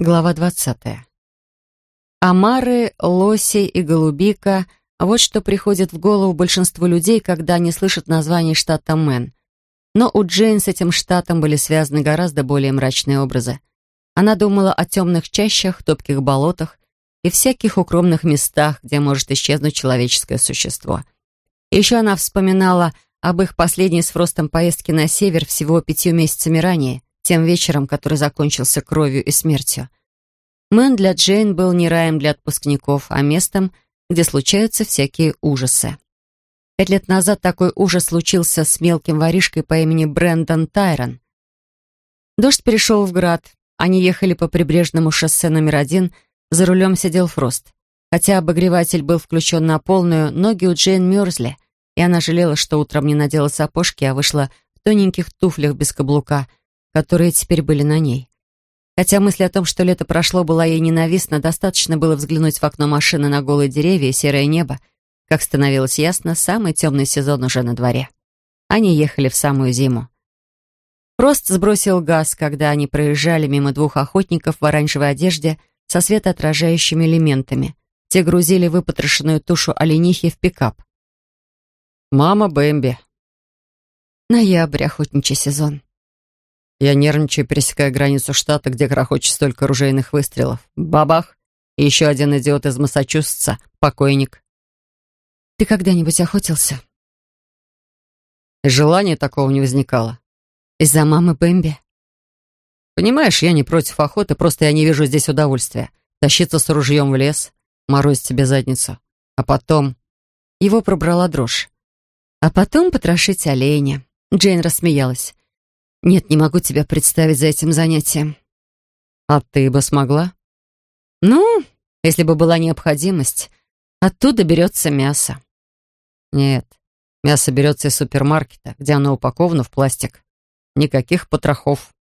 Глава двадцатая. Омары, лоси и голубика — вот что приходит в голову большинству людей, когда они слышат название штата Мэн. Но у Джейн с этим штатом были связаны гораздо более мрачные образы. Она думала о темных чащах, топких болотах и всяких укромных местах, где может исчезнуть человеческое существо. Еще она вспоминала об их последней с Фростом поездке на север всего пятью месяцами ранее — тем вечером, который закончился кровью и смертью. Мэн для Джейн был не раем для отпускников, а местом, где случаются всякие ужасы. Пять лет назад такой ужас случился с мелким воришкой по имени Брэндон Тайрон. Дождь перешел в град. Они ехали по прибрежному шоссе номер один, за рулем сидел Фрост. Хотя обогреватель был включен на полную, ноги у Джейн мерзли, и она жалела, что утром не надела сапожки, а вышла в тоненьких туфлях без каблука, которые теперь были на ней. Хотя мысль о том, что лето прошло, была ей ненавистна, достаточно было взглянуть в окно машины на голые деревья и серое небо. Как становилось ясно, самый темный сезон уже на дворе. Они ехали в самую зиму. Прост сбросил газ, когда они проезжали мимо двух охотников в оранжевой одежде со светоотражающими элементами. Те грузили выпотрошенную тушу оленихи в пикап. «Мама Бэмби». Ноябрь, охотничий сезон. Я нервничаю, пересекая границу штата, где грохочет столько ружейных выстрелов. Бабах! И еще один идиот из Массачусетса, покойник. Ты когда-нибудь охотился? Желания такого не возникало. Из-за мамы Бэмби? Понимаешь, я не против охоты, просто я не вижу здесь удовольствия. Тащиться с ружьем в лес, морозить себе задницу. А потом... Его пробрала дрожь. А потом потрошить оленя. Джейн рассмеялась. Нет, не могу тебя представить за этим занятием. А ты бы смогла? Ну, если бы была необходимость. Оттуда берется мясо. Нет, мясо берется из супермаркета, где оно упаковано в пластик. Никаких потрохов.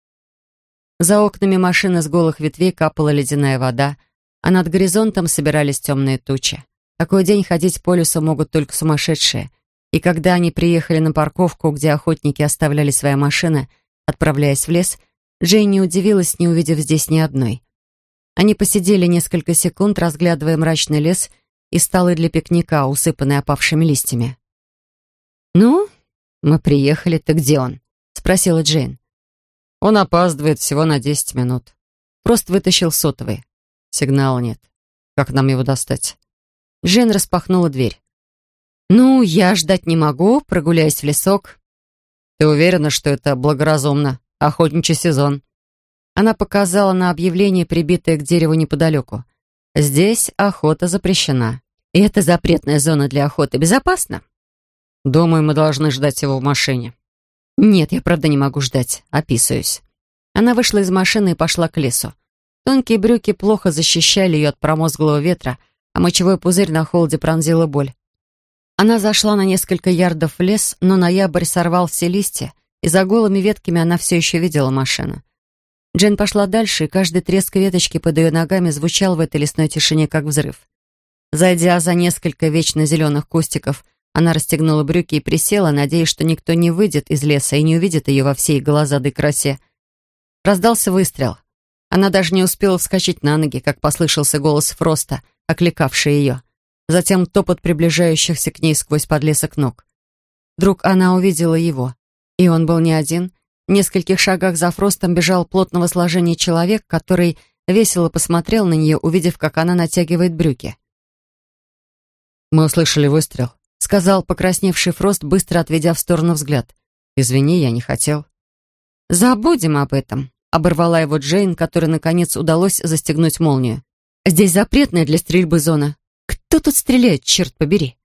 За окнами машины с голых ветвей капала ледяная вода, а над горизонтом собирались темные тучи. Такой день ходить по лесу могут только сумасшедшие. И когда они приехали на парковку, где охотники оставляли свои машины, Отправляясь в лес, Джейн не удивилась, не увидев здесь ни одной. Они посидели несколько секунд, разглядывая мрачный лес и столы для пикника, усыпанные опавшими листьями. «Ну, мы приехали, ты где он?» — спросила Джейн. «Он опаздывает всего на десять минут. Просто вытащил сотовый. Сигнала нет. Как нам его достать?» Джейн распахнула дверь. «Ну, я ждать не могу, прогуляюсь в лесок. «Ты уверена, что это благоразумно? Охотничий сезон». Она показала на объявление, прибитое к дереву неподалеку. «Здесь охота запрещена. И это запретная зона для охоты. Безопасно?» «Думаю, мы должны ждать его в машине». «Нет, я правда не могу ждать. Описываюсь». Она вышла из машины и пошла к лесу. Тонкие брюки плохо защищали ее от промозглого ветра, а мочевой пузырь на холоде пронзила боль. Она зашла на несколько ярдов в лес, но ноябрь сорвал все листья, и за голыми ветками она все еще видела машину. Джен пошла дальше, и каждый треск веточки под ее ногами звучал в этой лесной тишине, как взрыв. Зайдя за несколько вечно зеленых кустиков, она расстегнула брюки и присела, надеясь, что никто не выйдет из леса и не увидит ее во всей голозадой красе. Раздался выстрел. Она даже не успела вскочить на ноги, как послышался голос Фроста, окликавший ее затем топот приближающихся к ней сквозь подлесок ног. Вдруг она увидела его, и он был не один. В нескольких шагах за Фростом бежал плотного сложения человек, который весело посмотрел на нее, увидев, как она натягивает брюки. «Мы услышали выстрел», — сказал покрасневший Фрост, быстро отведя в сторону взгляд. «Извини, я не хотел». «Забудем об этом», — оборвала его Джейн, которой, наконец, удалось застегнуть молнию. «Здесь запретная для стрельбы зона. Кто тут стреляет, черт побери?»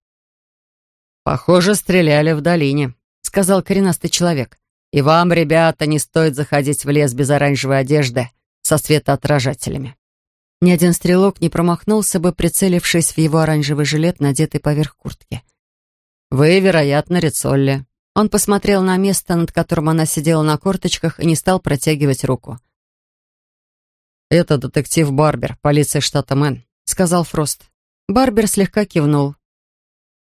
«Похоже, стреляли в долине», — сказал коренастый человек. «И вам, ребята, не стоит заходить в лес без оранжевой одежды со светоотражателями». Ни один стрелок не промахнулся бы, прицелившись в его оранжевый жилет, надетый поверх куртки. «Вы, вероятно, Рицолли». Он посмотрел на место, над которым она сидела на корточках, и не стал протягивать руку. «Это детектив Барбер, полиция штата Мэн», — сказал Фрост. Барбер слегка кивнул.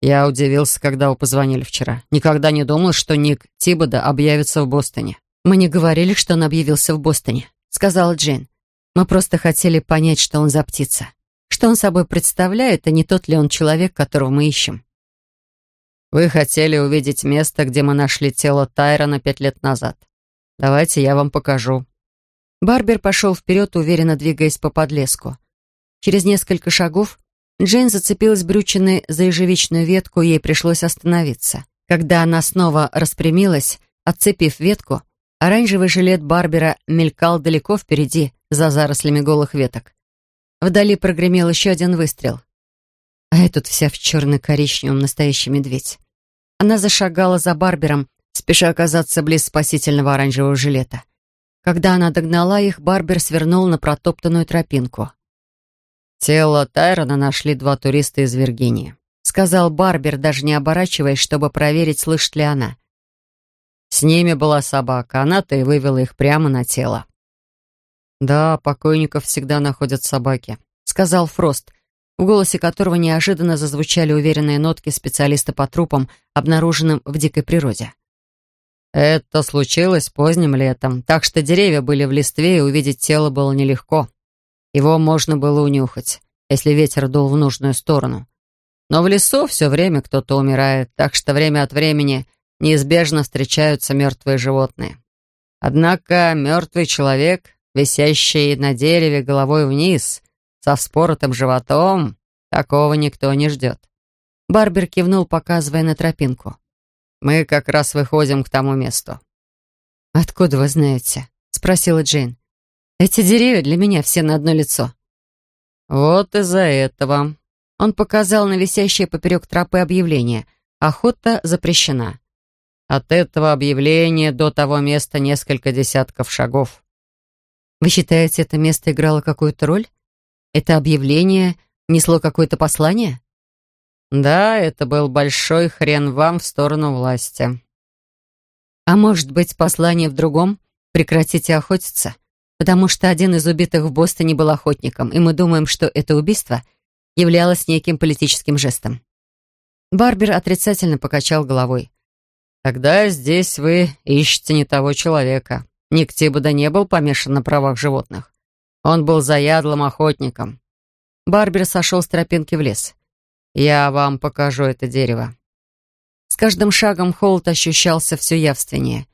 «Я удивился, когда вы позвонили вчера. Никогда не думал, что Ник Тибода объявится в Бостоне». «Мы не говорили, что он объявился в Бостоне», — сказала Джейн. Мы просто хотели понять, что он за птица. Что он собой представляет, а не тот ли он человек, которого мы ищем. Вы хотели увидеть место, где мы нашли тело Тайрона пять лет назад. Давайте я вам покажу. Барбер пошел вперед, уверенно двигаясь по подлеску. Через несколько шагов Джейн зацепилась брючиной за ежевичную ветку, ей пришлось остановиться. Когда она снова распрямилась, отцепив ветку, оранжевый жилет Барбера мелькал далеко впереди, за зарослями голых веток. Вдали прогремел еще один выстрел. А этот вся в черно-коричневом настоящий медведь. Она зашагала за Барбером, спеша оказаться близ спасительного оранжевого жилета. Когда она догнала их, Барбер свернул на протоптанную тропинку. «Тело Тайрона нашли два туриста из Виргинии», сказал Барбер, даже не оборачиваясь, чтобы проверить, слышит ли она. С ними была собака, она-то и вывела их прямо на тело. «Да, покойников всегда находят собаки», — сказал Фрост, в голосе которого неожиданно зазвучали уверенные нотки специалиста по трупам, обнаруженным в дикой природе. «Это случилось поздним летом, так что деревья были в листве, и увидеть тело было нелегко. Его можно было унюхать, если ветер дул в нужную сторону. Но в лесу все время кто-то умирает, так что время от времени неизбежно встречаются мертвые животные. Однако мертвый человек висящий на дереве головой вниз, со вспоротым животом, такого никто не ждет. Барбер кивнул, показывая на тропинку. «Мы как раз выходим к тому месту». «Откуда вы знаете?» — спросила Джейн. «Эти деревья для меня все на одно лицо». «Вот из-за этого». Он показал на висящее поперек тропы объявление. «Охота запрещена». От этого объявления до того места несколько десятков шагов. Вы считаете, это место играло какую-то роль? Это объявление несло какое-то послание? Да, это был большой хрен вам в сторону власти. А может быть, послание в другом? Прекратите охотиться? Потому что один из убитых в Бостоне был охотником, и мы думаем, что это убийство являлось неким политическим жестом. Барбер отрицательно покачал головой. «Тогда здесь вы ищете не того человека. Ник Тибуда не был помешан на правах животных. Он был заядлым охотником. Барбер сошел с тропинки в лес. «Я вам покажу это дерево». С каждым шагом холод ощущался все явственнее.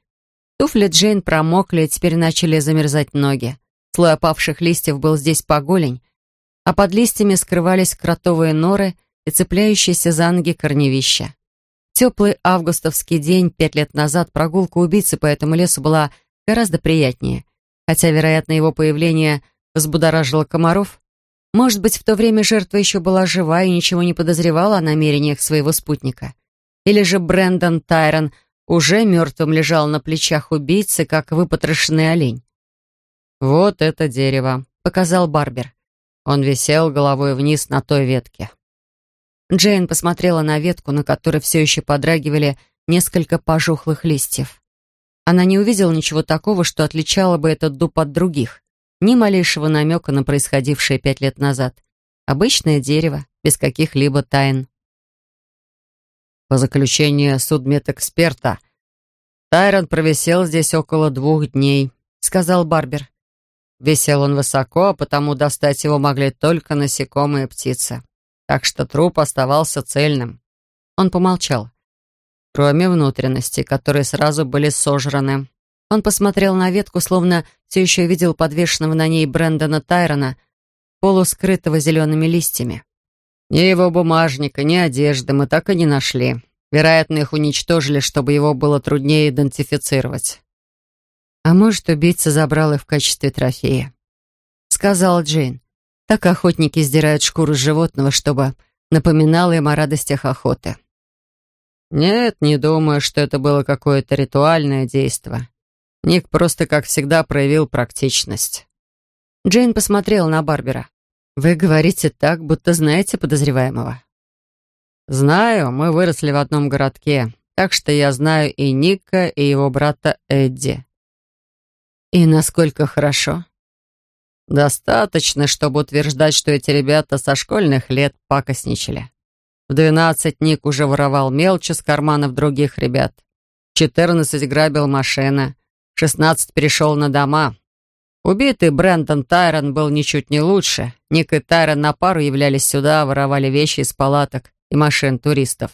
Туфли Джейн промокли, и теперь начали замерзать ноги. Слой опавших листьев был здесь по голень, а под листьями скрывались кротовые норы и цепляющиеся за ноги корневища. Теплый августовский день пять лет назад прогулка убийцы по этому лесу была гораздо приятнее. Хотя, вероятно, его появление взбудоражило комаров. Может быть, в то время жертва еще была жива и ничего не подозревала о намерениях своего спутника. Или же Брэндон Тайрон уже мертвым лежал на плечах убийцы, как выпотрошенный олень. «Вот это дерево», — показал Барбер. Он висел головой вниз на той ветке. Джейн посмотрела на ветку, на которой все еще подрагивали несколько пожухлых листьев. Она не увидела ничего такого, что отличало бы этот дуб от других. Ни малейшего намека на происходившее пять лет назад. Обычное дерево, без каких-либо тайн. По заключению судмедэксперта, Тайрон провисел здесь около двух дней, сказал Барбер. Висел он высоко, а потому достать его могли только насекомые птицы. Так что труп оставался цельным. Он помолчал кроме внутренностей, которые сразу были сожраны. Он посмотрел на ветку, словно все еще видел подвешенного на ней Брэндона Тайрона, полускрытого зелеными листьями. Ни его бумажника, ни одежды мы так и не нашли. Вероятно, их уничтожили, чтобы его было труднее идентифицировать. «А может, убийца забрал их в качестве трофея?» — сказала Джейн. Так охотники сдирают шкуру животного, чтобы напоминало им о радостях охоты. «Нет, не думаю, что это было какое-то ритуальное действо. Ник просто, как всегда, проявил практичность». Джейн посмотрела на Барбера. «Вы говорите так, будто знаете подозреваемого». «Знаю, мы выросли в одном городке, так что я знаю и Ника, и его брата Эдди». «И насколько хорошо?» «Достаточно, чтобы утверждать, что эти ребята со школьных лет пакостничали». В двенадцать Ник уже воровал мелочи с карманов других ребят. В четырнадцать грабил машины. В шестнадцать перешел на дома. Убитый Брэндон Тайрон был ничуть не лучше. Ник и Тайрон на пару являлись сюда, воровали вещи из палаток и машин туристов.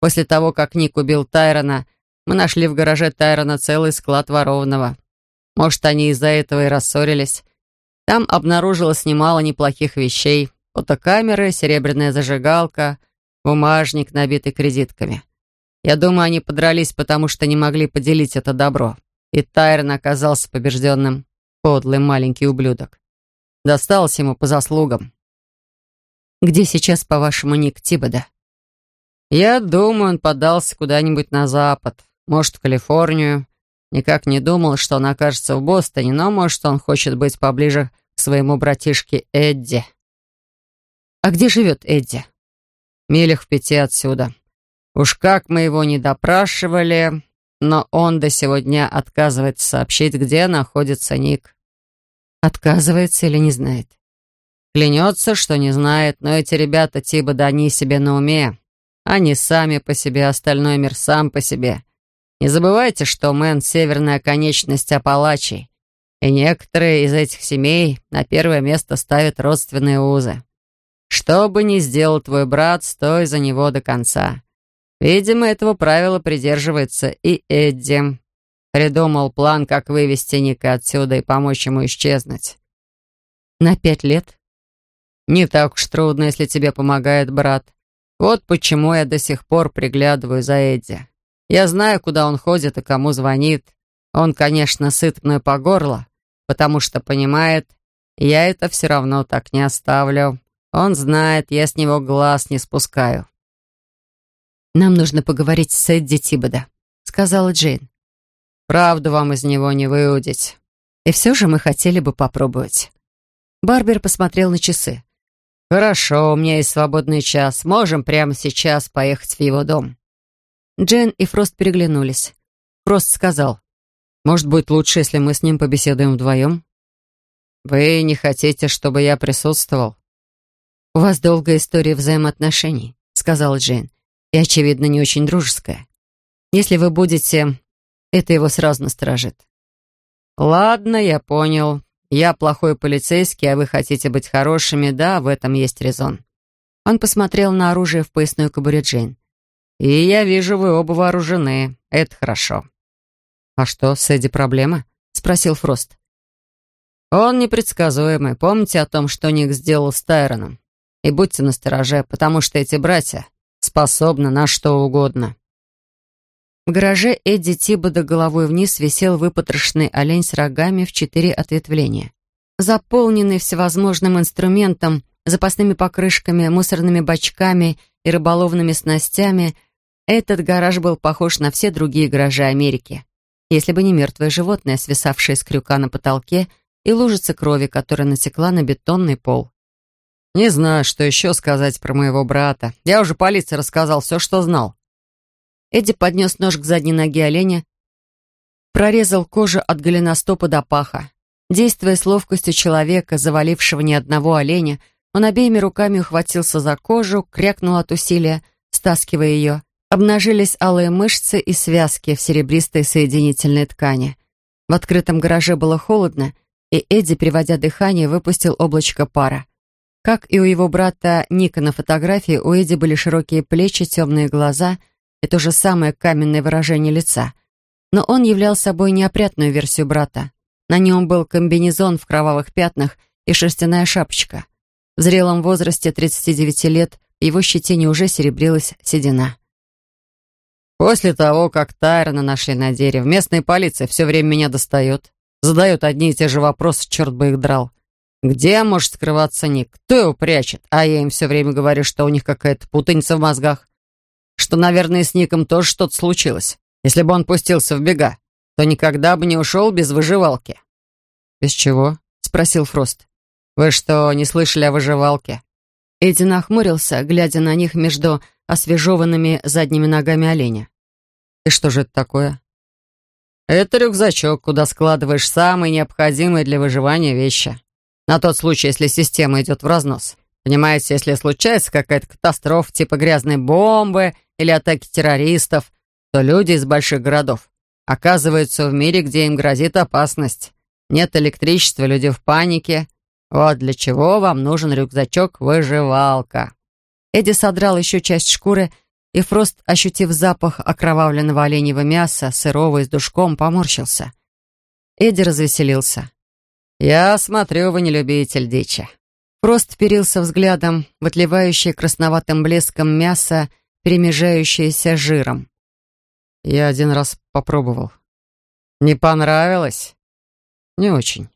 После того, как Ник убил Тайрона, мы нашли в гараже Тайрона целый склад ворованного. Может, они из-за этого и рассорились. Там обнаружилось немало неплохих вещей. Фотокамеры, серебряная зажигалка, бумажник, набитый кредитками. Я думаю, они подрались, потому что не могли поделить это добро. И Тайрон оказался побежденным. Подлый маленький ублюдок. Досталось ему по заслугам. Где сейчас, по-вашему, Ник Тибода? Я думаю, он подался куда-нибудь на запад. Может, в Калифорнию. Никак не думал, что он окажется в Бостоне, но, может, он хочет быть поближе к своему братишке Эдди. А где живет Эдди? Милях в пяти отсюда. Уж как мы его не допрашивали, но он до сегодня отказывается сообщить, где находится Ник. Отказывается или не знает? Клянется, что не знает, но эти ребята типа да они себе на уме. Они сами по себе, остальной мир сам по себе. Не забывайте, что Мэн — северная конечность Апалачей, и некоторые из этих семей на первое место ставят родственные узы. Что бы ни сделал твой брат, стой за него до конца. Видимо, этого правила придерживается и Эдди. Придумал план, как вывести Ника отсюда и помочь ему исчезнуть. На пять лет? Не так уж трудно, если тебе помогает брат. Вот почему я до сих пор приглядываю за Эдди. Я знаю, куда он ходит и кому звонит. Он, конечно, сыт мной по горло, потому что понимает, я это все равно так не оставлю. Он знает, я с него глаз не спускаю. «Нам нужно поговорить с Эдди Тибода», — сказала Джейн. «Правду вам из него не выудить. И все же мы хотели бы попробовать». Барбер посмотрел на часы. «Хорошо, у меня есть свободный час. Можем прямо сейчас поехать в его дом». Джейн и Фрост переглянулись. Фрост сказал, «Может быть, лучше, если мы с ним побеседуем вдвоем?» «Вы не хотите, чтобы я присутствовал?» «У вас долгая история взаимоотношений», — сказала Джейн, «и, очевидно, не очень дружеская. Если вы будете, это его сразу насторожит». «Ладно, я понял. Я плохой полицейский, а вы хотите быть хорошими, да, в этом есть резон». Он посмотрел на оружие в поясной кобуре Джейн. «И я вижу, вы оба вооружены. Это хорошо». «А что, с Эдди проблема?» — спросил Фрост. «Он непредсказуемый. Помните о том, что Ник сделал с Тайроном? И будьте настороже, потому что эти братья способны на что угодно. В гараже Эдди Тибода головой вниз висел выпотрошенный олень с рогами в четыре ответвления. Заполненный всевозможным инструментом, запасными покрышками, мусорными бачками и рыболовными снастями, этот гараж был похож на все другие гаражи Америки, если бы не мертвое животное, свисавшее с крюка на потолке, и лужица крови, которая натекла на бетонный пол. Не знаю, что еще сказать про моего брата. Я уже полиции рассказал все, что знал. Эдди поднес нож к задней ноге оленя, прорезал кожу от голеностопа до паха. Действуя с ловкостью человека, завалившего ни одного оленя, он обеими руками ухватился за кожу, крякнул от усилия, стаскивая ее. Обнажились алые мышцы и связки в серебристой соединительной ткани. В открытом гараже было холодно, и Эдди, приводя дыхание, выпустил облачко пара. Как и у его брата Ника на фотографии, у Эдди были широкие плечи, темные глаза и то же самое каменное выражение лица. Но он являл собой неопрятную версию брата. На нем был комбинезон в кровавых пятнах и шерстяная шапочка. В зрелом возрасте 39 лет в его щетине уже серебрилась седина. «После того, как Тайрона нашли на дереве, местная полиция все время меня достает. Задают одни и те же вопросы, черт бы их драл. Где может скрываться Ник? Кто его прячет? А я им все время говорю, что у них какая-то путаница в мозгах. Что, наверное, с Ником тоже что-то случилось. Если бы он пустился в бега, то никогда бы не ушел без выживалки. «Без чего?» — спросил Фрост. «Вы что, не слышали о выживалке?» Эдди нахмурился, глядя на них между освежеванными задними ногами оленя. «И что же это такое?» «Это рюкзачок, куда складываешь самые необходимые для выживания вещи. На тот случай, если система идет в разнос. Понимаете, если случается какая-то катастрофа типа грязной бомбы или атаки террористов, то люди из больших городов оказываются в мире, где им грозит опасность. Нет электричества, люди в панике. Вот для чего вам нужен рюкзачок-выживалка». Эдди содрал еще часть шкуры, и Фрост, ощутив запах окровавленного оленьего мяса, сырого и с душком, поморщился. Эдди развеселился. «Я смотрю, вы не любитель дичи». Фрост вперился взглядом в отливающее красноватым блеском мясо, перемежающееся жиром. «Я один раз попробовал. Не понравилось?» «Не очень».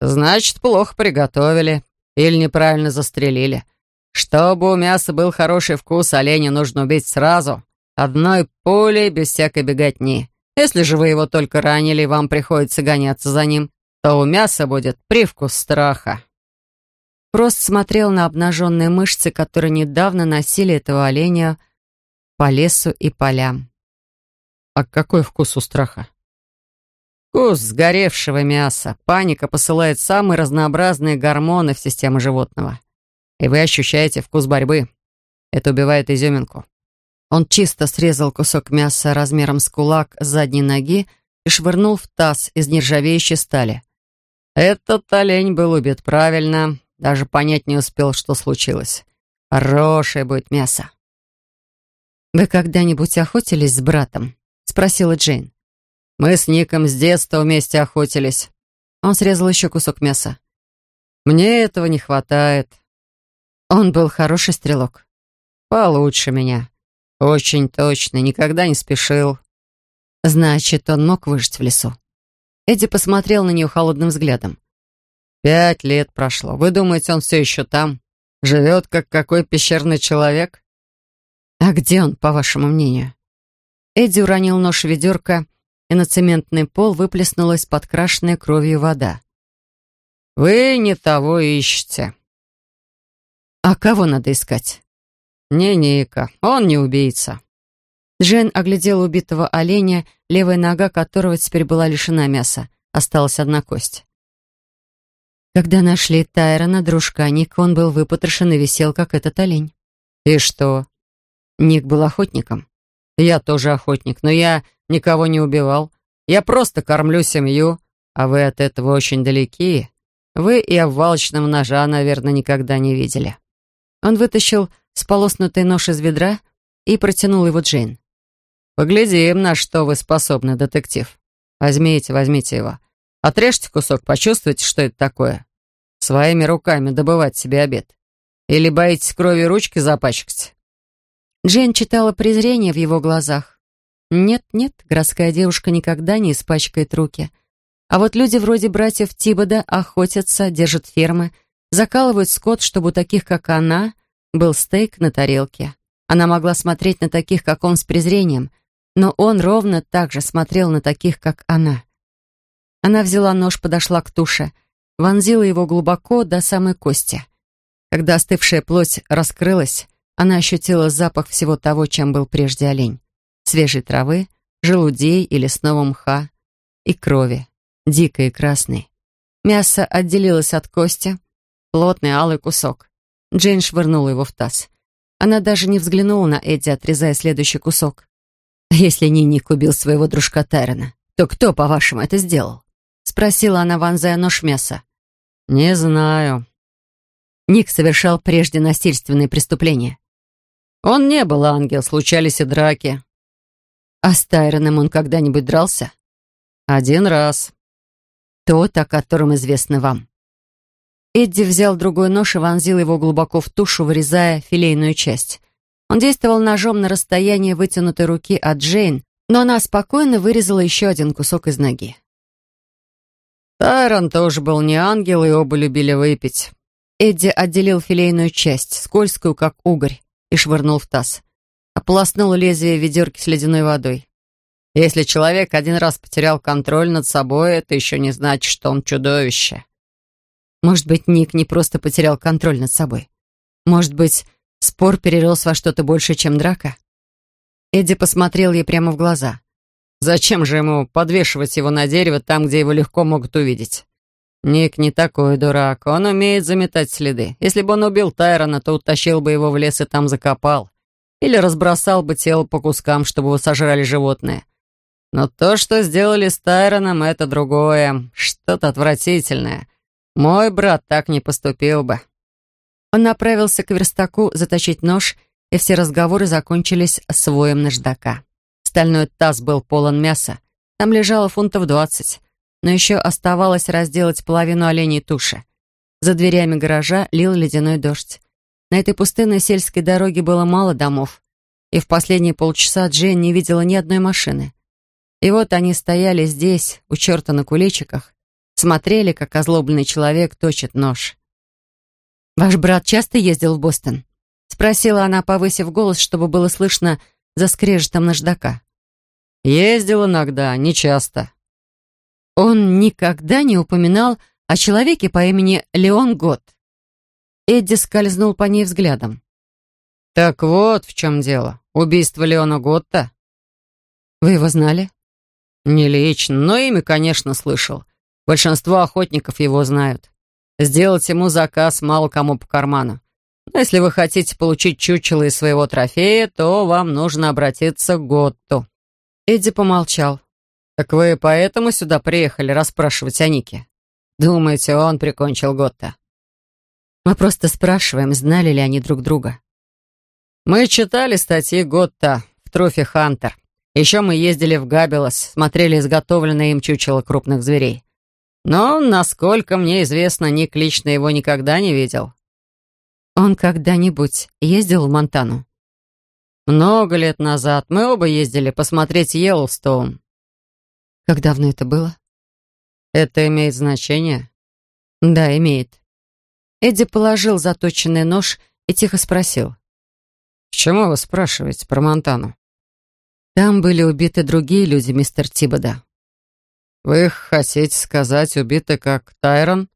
«Значит, плохо приготовили или неправильно застрелили. Чтобы у мяса был хороший вкус, оленя нужно убить сразу, одной пулей, без всякой беготни. Если же вы его только ранили, вам приходится гоняться за ним, то у мяса будет привкус страха». Прост смотрел на обнаженные мышцы, которые недавно носили этого оленя по лесу и полям. «А какой вкус у страха?» Вкус сгоревшего мяса. Паника посылает самые разнообразные гормоны в систему животного. И вы ощущаете вкус борьбы. Это убивает изюминку. Он чисто срезал кусок мяса размером с кулак с задней ноги и швырнул в таз из нержавеющей стали. Этот олень был убит правильно, даже понять не успел, что случилось. Хорошее будет мясо. «Вы когда-нибудь охотились с братом?» — спросила Джейн. Мы с Ником с детства вместе охотились. Он срезал еще кусок мяса. Мне этого не хватает. Он был хороший стрелок. Получше меня. Очень точно, никогда не спешил. Значит, он мог выжить в лесу. Эдди посмотрел на нее холодным взглядом. Пять лет прошло. Вы думаете, он все еще там? Живет, как какой пещерный человек? А где он, по вашему мнению? Эдди уронил нож в ведерко и на цементный пол выплеснулась подкрашенная кровью вода. «Вы не того ищете». «А кого надо искать?» «Не Ника, он не убийца». Джен оглядела убитого оленя, левая нога которого теперь была лишена мяса. Осталась одна кость. Когда нашли Тайрона, дружка Ника, он был выпотрошен и висел, как этот олень. «И что?» Ник был охотником. «Я тоже охотник, но я никого не убивал. Я просто кормлю семью, а вы от этого очень далеки. Вы и обвалочного ножа, наверное, никогда не видели». Он вытащил сполоснутый нож из ведра и протянул его Джейн. «Поглядим, на что вы способны, детектив. Возьмите, возьмите его. Отрежьте кусок, почувствуйте, что это такое. Своими руками добывать себе обед. Или боитесь крови ручки запачкать?» Джейн читала презрение в его глазах. Нет-нет, городская девушка никогда не испачкает руки. А вот люди вроде братьев Тибода охотятся, держат фермы, закалывают скот, чтобы у таких, как она, был стейк на тарелке. Она могла смотреть на таких, как он, с презрением, но он ровно так же смотрел на таких, как она. Она взяла нож, подошла к туше, вонзила его глубоко до самой кости. Когда остывшая плоть раскрылась, она ощутила запах всего того, чем был прежде олень свежей травы, желудей и лесного мха, и крови, дикой и красной. Мясо отделилось от кости, плотный алый кусок. Джейн швырнула его в таз. Она даже не взглянула на Эдди, отрезая следующий кусок. «Если не Ник убил своего дружка Тайрона, то кто, по-вашему, это сделал?» Спросила она, вонзая нож мяса. «Не знаю». Ник совершал прежде насильственные преступления. Он не был ангел, случались и драки. А с Тайроном он когда-нибудь дрался? Один раз. Тот, о котором известно вам. Эдди взял другой нож и вонзил его глубоко в тушу, вырезая филейную часть. Он действовал ножом на расстоянии вытянутой руки от Джейн, но она спокойно вырезала еще один кусок из ноги. Тайрон тоже был не ангел, и оба любили выпить. Эдди отделил филейную часть, скользкую, как угорь, и швырнул в таз ополоснул лезвие ведерки с ледяной водой. Если человек один раз потерял контроль над собой, это еще не значит, что он чудовище. Может быть, Ник не просто потерял контроль над собой. Может быть, спор перерос во что-то большее, чем драка? Эдди посмотрел ей прямо в глаза. Зачем же ему подвешивать его на дерево там, где его легко могут увидеть? Ник не такой дурак, он умеет заметать следы. Если бы он убил Тайрона, то утащил бы его в лес и там закопал или разбросал бы тело по кускам, чтобы его сожрали животные. Но то, что сделали с Тайроном, это другое, что-то отвратительное. Мой брат так не поступил бы». Он направился к верстаку заточить нож, и все разговоры закончились с воем наждака. Стальной таз был полон мяса. Там лежало фунтов двадцать. Но еще оставалось разделать половину оленей туши. За дверями гаража лил ледяной дождь. На этой пустынной сельской дороге было мало домов, и в последние полчаса Джейн не видела ни одной машины. И вот они стояли здесь, у черта на куличиках, смотрели, как озлобленный человек точит нож. «Ваш брат часто ездил в Бостон?» — спросила она, повысив голос, чтобы было слышно за скрежетом наждака. «Ездил иногда, не часто». Он никогда не упоминал о человеке по имени Леон Гот. Эдди скользнул по ней взглядом. «Так вот в чем дело. Убийство Леона Готта?» «Вы его знали?» «Не лично, но имя, конечно, слышал. Большинство охотников его знают. Сделать ему заказ мало кому по карману. Но если вы хотите получить чучело из своего трофея, то вам нужно обратиться к Готту». Эдди помолчал. «Так вы поэтому сюда приехали расспрашивать о Нике? Думаете, он прикончил Готта?» «Мы просто спрашиваем, знали ли они друг друга». «Мы читали статьи Готта в Trophy Hunter. Еще мы ездили в Кабелас, смотрели изготовленные им чучела крупных зверей. Но, насколько мне известно, Ник лично его никогда не видел». «Он когда-нибудь ездил в Монтану?» «Много лет назад мы оба ездили посмотреть Йеллоустоун». «Как давно это было?» «Это имеет значение?» «Да, имеет». Эдди положил заточенный нож и тихо спросил. «Почему вы спрашиваете про Монтану?» «Там были убиты другие люди, мистер Тибода». «Вы хотите сказать, убиты как Тайрон?»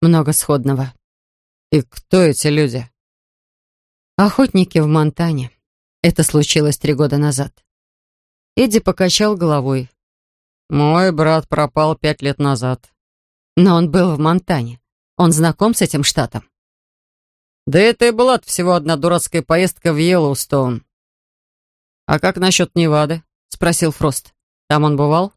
«Много сходного». «И кто эти люди?» «Охотники в Монтане. Это случилось три года назад. Эдди покачал головой. «Мой брат пропал пять лет назад». «Но он был в Монтане. Он знаком с этим штатом?» «Да это и была всего одна дурацкая поездка в Йеллоустоун». «А как насчет Невады?» — спросил Фрост. «Там он бывал?»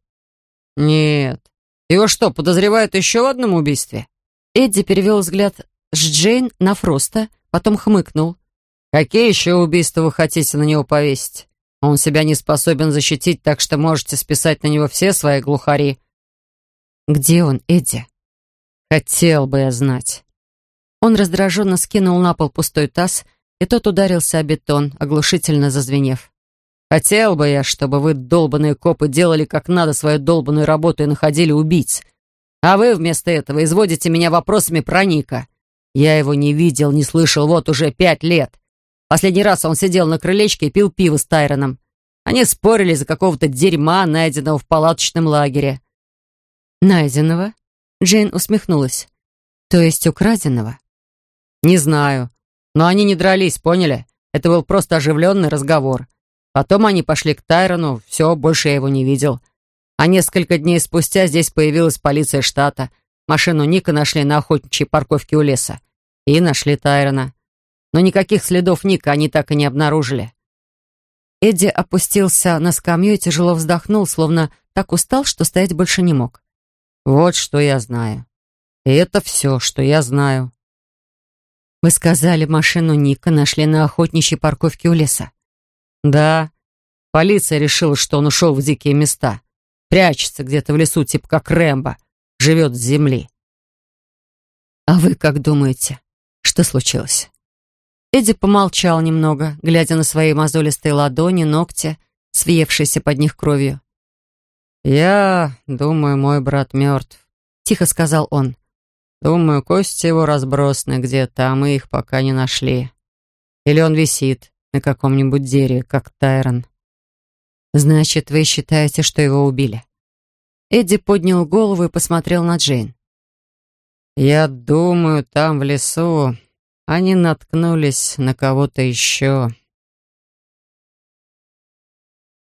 «Нет. Его что, подозревают еще в одном убийстве?» Эдди перевел взгляд с Джейн на Фроста, потом хмыкнул. Какие еще убийства вы хотите на него повесить? Он себя не способен защитить, так что можете списать на него все свои глухари. Где он, Эдди? Хотел бы я знать. Он раздраженно скинул на пол пустой таз, и тот ударился о бетон, оглушительно зазвенев. Хотел бы я, чтобы вы, долбанные копы, делали как надо свою долбанную работу и находили убийц. А вы вместо этого изводите меня вопросами про Ника. Я его не видел, не слышал вот уже пять лет. Последний раз он сидел на крылечке и пил пиво с Тайроном. Они спорили за какого-то дерьма, найденного в палаточном лагере. «Найденного?» Джейн усмехнулась. «То есть украденного?» «Не знаю. Но они не дрались, поняли? Это был просто оживленный разговор. Потом они пошли к Тайрону, все, больше я его не видел. А несколько дней спустя здесь появилась полиция штата. Машину Ника нашли на охотничьей парковке у леса. И нашли Тайрона но никаких следов Ника они так и не обнаружили. Эдди опустился на скамью и тяжело вздохнул, словно так устал, что стоять больше не мог. «Вот что я знаю. И это все, что я знаю». «Вы сказали, машину Ника нашли на охотничьей парковке у леса?» «Да. Полиция решила, что он ушел в дикие места. Прячется где-то в лесу, типа как Рэмбо. Живет с земли». «А вы как думаете, что случилось?» Эдди помолчал немного, глядя на свои мозолистые ладони, ногти, свиевшиеся под них кровью. «Я думаю, мой брат мертв», — тихо сказал он. «Думаю, кости его разбросаны где-то, а мы их пока не нашли. Или он висит на каком-нибудь дереве, как Тайрон». «Значит, вы считаете, что его убили?» Эдди поднял голову и посмотрел на Джейн. «Я думаю, там, в лесу, они наткнулись на кого-то еще.